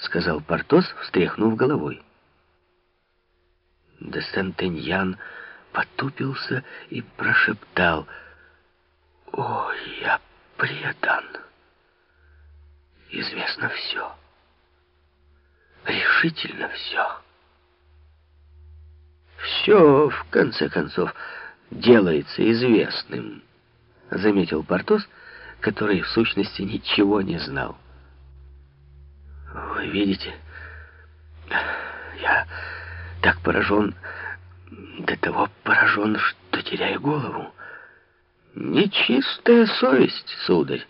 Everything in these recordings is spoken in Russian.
сказал Портос, встряхнув головой. Де Сентеньян потупился и прошептал. «О, я предан! Известно все. Решительно все. Все, в конце концов, делается известным», — заметил Портос, который в сущности ничего не знал. «Вы видите, я так поражен, до того поражен, что теряю голову. Нечистая совесть, сударь.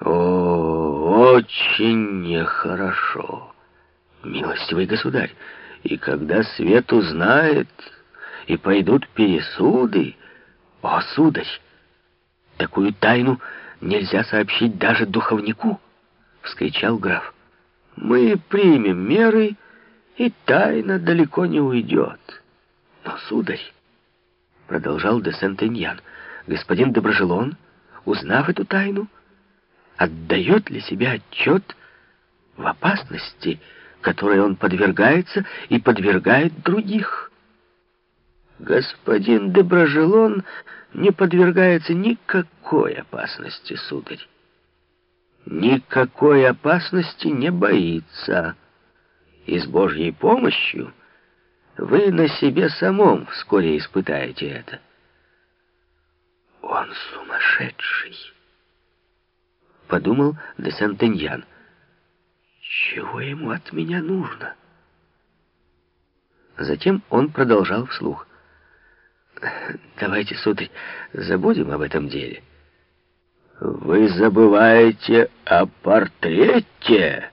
О, очень нехорошо, милостивый государь. И когда свет узнает, и пойдут пересуды, о, сударь, такую тайну нельзя сообщить даже духовнику, — вскричал граф. Мы примем меры, и тайна далеко не уйдет. Но, сударь, продолжал де Сентеньян, господин Доброжелон, узнав эту тайну, отдает ли себе отчет в опасности, которой он подвергается и подвергает других. Господин Доброжелон не подвергается никакой опасности, сударь. Никакой опасности не боится и с Божьей помощью вы на себе самом вскоре испытаете это. Он сумасшедший, подумал де Сентеньян. Чего ему от меня нужно? Затем он продолжал вслух. Давайте, сударь, забудем об этом деле. Вы забываете о портрете?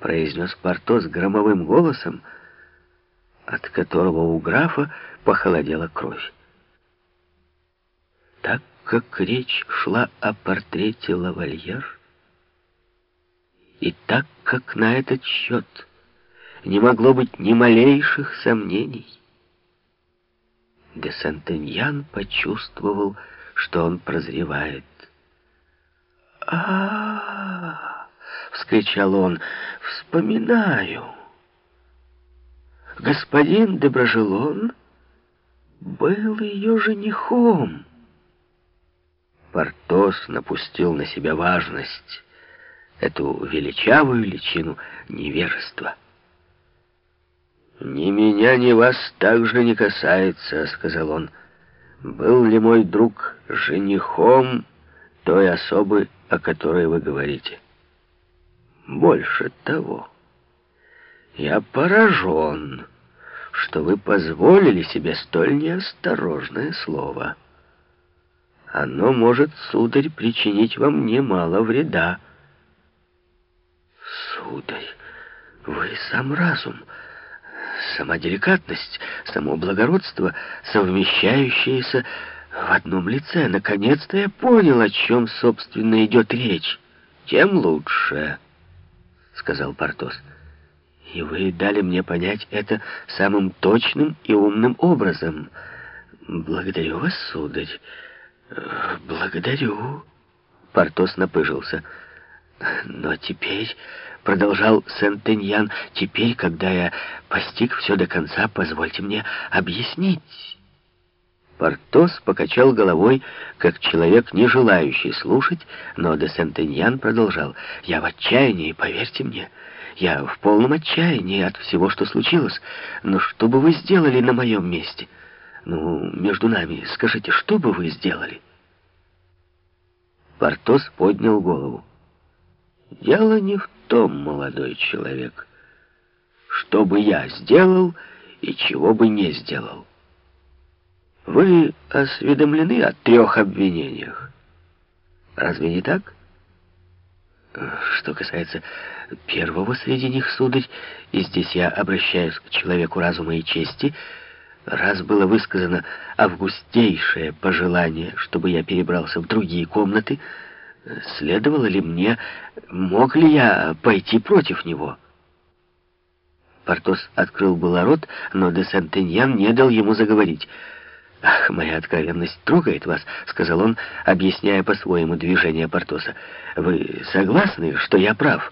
произнес Портос громовым голосом, от которого у графа похолодела кровь. Так как речь шла о портрете лавальер, и так как на этот счет не могло быть ни малейших сомнений, де Сантеньян почувствовал, что он прозревает. а, вскричал он. «Вспоминаю. Господин Доброжелон был ее женихом». Портос напустил на себя важность, эту величавую личину невежества. «Ни меня, ни вас также не касается», — сказал он. «Был ли мой друг женихом той особы, о которой вы говорите?» Больше того, я поражен, что вы позволили себе столь неосторожное слово. Оно может, сударь, причинить вам немало вреда. Сударь, вы сам разум, сама деликатность, само благородство, совмещающиеся в одном лице. Наконец-то я понял, о чем, собственно, идет речь. Тем лучше. — сказал Портос. «И вы дали мне понять это самым точным и умным образом. Благодарю вас, сударь. Благодарю». Портос напыжился. «Но теперь...» — продолжал Сент-Эньян, «теперь, когда я постиг все до конца, позвольте мне объяснить». Портос покачал головой, как человек, не желающий слушать, но де Сентеньян продолжал. «Я в отчаянии, поверьте мне. Я в полном отчаянии от всего, что случилось. Но что бы вы сделали на моем месте? Ну, между нами, скажите, что бы вы сделали?» Портос поднял голову. «Дело не в том, молодой человек, что бы я сделал и чего бы не сделал». Вы осведомлены о трех обвинениях. Разве не так? Что касается первого среди них, сударь, и здесь я обращаюсь к человеку разума и чести, раз было высказано августейшее пожелание, чтобы я перебрался в другие комнаты, следовало ли мне, мог ли я пойти против него? Портос открыл было рот, но де Сентеньян не дал ему заговорить. «Ах, моя откровенность трогает вас», — сказал он, объясняя по-своему движение Портоса. «Вы согласны, что я прав?»